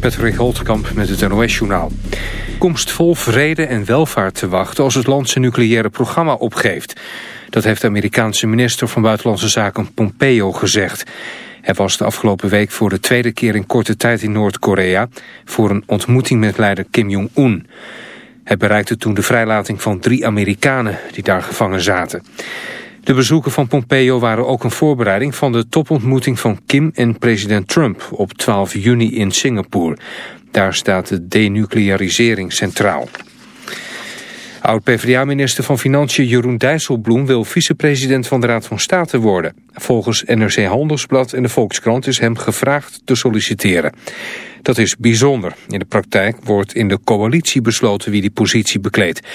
Patrick Holtkamp met het NOS-journaal. Komst vol vrede en welvaart te wachten als het land zijn nucleaire programma opgeeft. Dat heeft de Amerikaanse minister van Buitenlandse Zaken Pompeo gezegd. Hij was de afgelopen week voor de tweede keer in korte tijd in Noord-Korea... voor een ontmoeting met leider Kim Jong-un. Hij bereikte toen de vrijlating van drie Amerikanen die daar gevangen zaten. De bezoeken van Pompeo waren ook een voorbereiding van de topontmoeting van Kim en president Trump op 12 juni in Singapore. Daar staat de denuclearisering centraal. Oud-PVDA-minister van Financiën Jeroen Dijsselbloem wil vicepresident van de Raad van State worden. Volgens NRC Handelsblad en de Volkskrant is hem gevraagd te solliciteren. Dat is bijzonder. In de praktijk wordt in de coalitie besloten wie die positie bekleedt.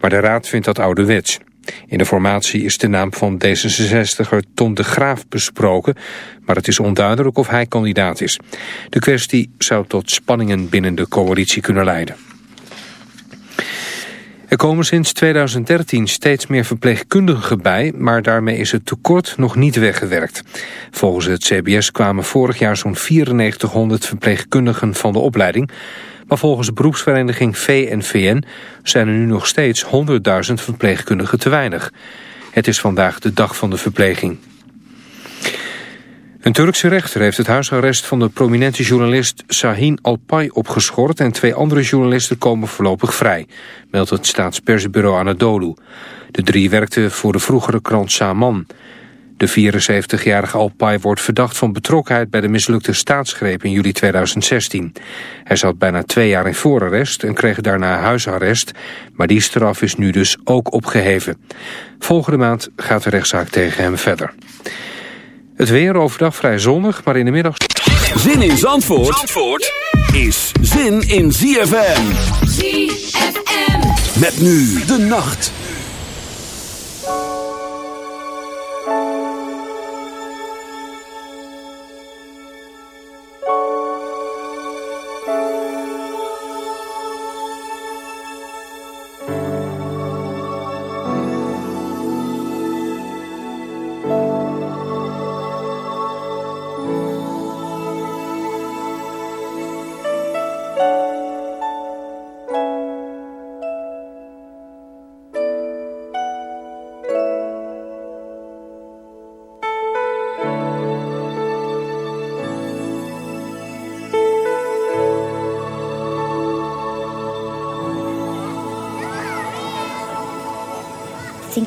Maar de Raad vindt dat ouderwets. In de formatie is de naam van D66er Ton de Graaf besproken, maar het is onduidelijk of hij kandidaat is. De kwestie zou tot spanningen binnen de coalitie kunnen leiden. Er komen sinds 2013 steeds meer verpleegkundigen bij, maar daarmee is het tekort nog niet weggewerkt. Volgens het CBS kwamen vorig jaar zo'n 9400 verpleegkundigen van de opleiding, maar volgens beroepsvereniging VNVN zijn er nu nog steeds 100.000 verpleegkundigen te weinig. Het is vandaag de dag van de verpleging. Een Turkse rechter heeft het huisarrest van de prominente journalist Sahin Alpay opgeschort en twee andere journalisten komen voorlopig vrij, meldt het staatspersbureau Anadolu. De drie werkten voor de vroegere krant Saman. De 74-jarige Alpay wordt verdacht van betrokkenheid bij de mislukte staatsgreep in juli 2016. Hij zat bijna twee jaar in voorarrest en kreeg daarna huisarrest, maar die straf is nu dus ook opgeheven. Volgende maand gaat de rechtszaak tegen hem verder. Het weer overdag vrij zonnig, maar in de middag... Zin in Zandvoort, Zandvoort is zin in ZFM. ZFM. Met nu de nacht.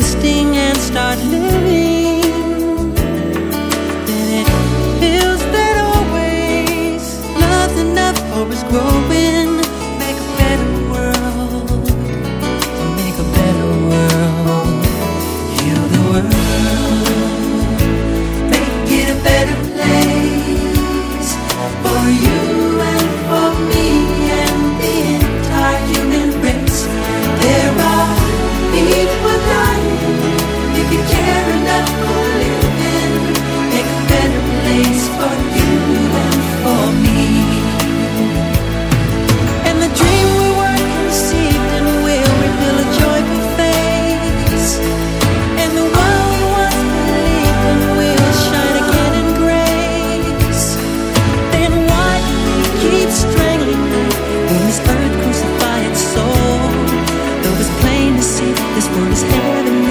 existing and start living. This world is heaven.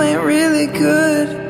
Ain't really good.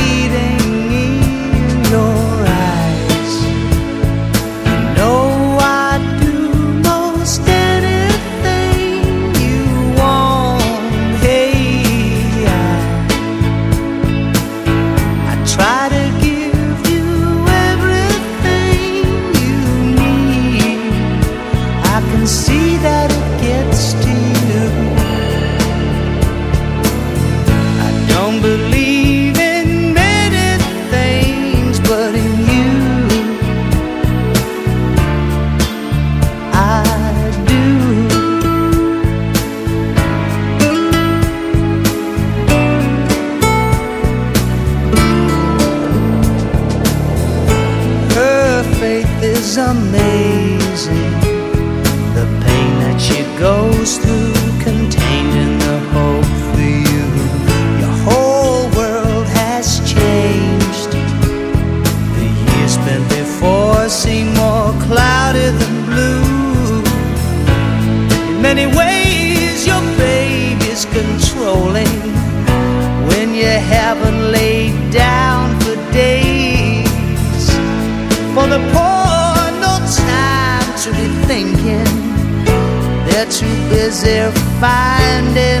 if I did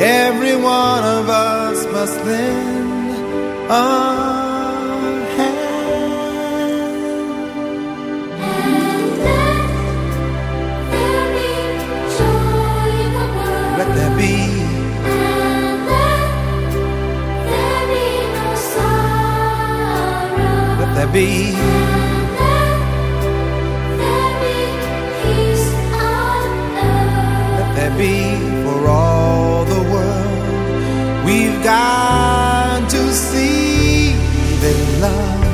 Every one of us must lend a hand. Let there be, death. let there be, there be peace on earth. let there be world. To see that love,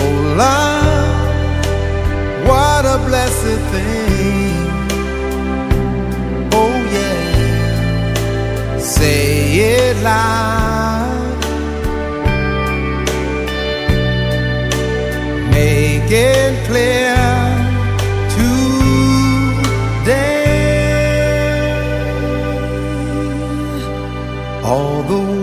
oh love, what a blessed thing. Oh yeah, say it loud.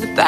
The Bowery,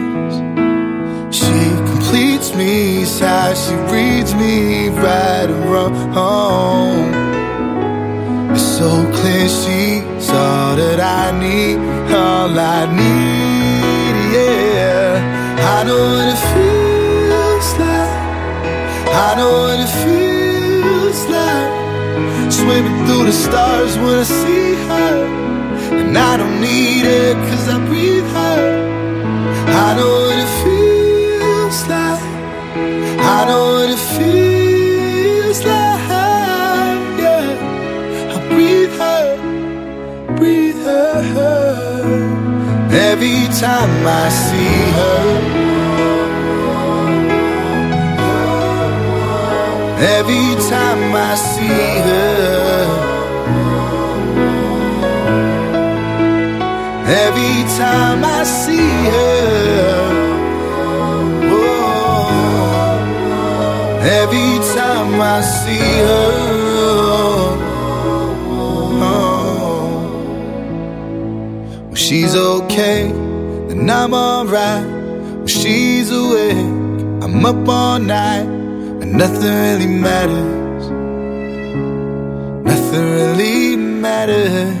Me, sighs, she reads me right and wrong. It's so clear she's all that I need, all I need, yeah. I know what it feels like. I know what it feels like. Swimming through the stars when I see her. And I don't need it cause I breathe her. I know what it feels. I know what it feels like, yeah. I breathe her, breathe her. Every time I see her. Every time I see her. Every time I see her. Every time I see her. Oh, oh. when she's okay, then I'm alright. When she's awake, I'm up all night, and nothing really matters. Nothing really matters.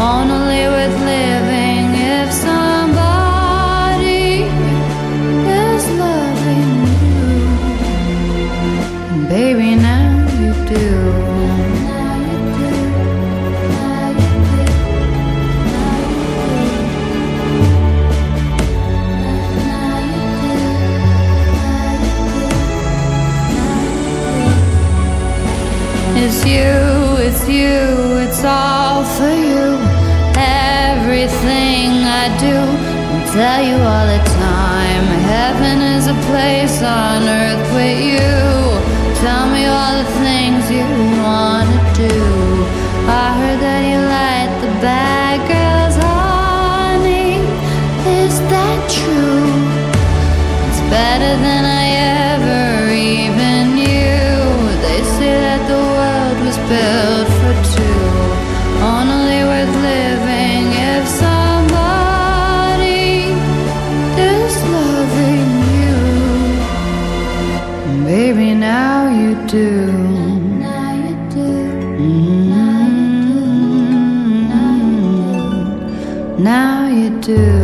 only worth living I do, I tell you all the time. Heaven is a place on earth with you. Tell me all the things you wanna do.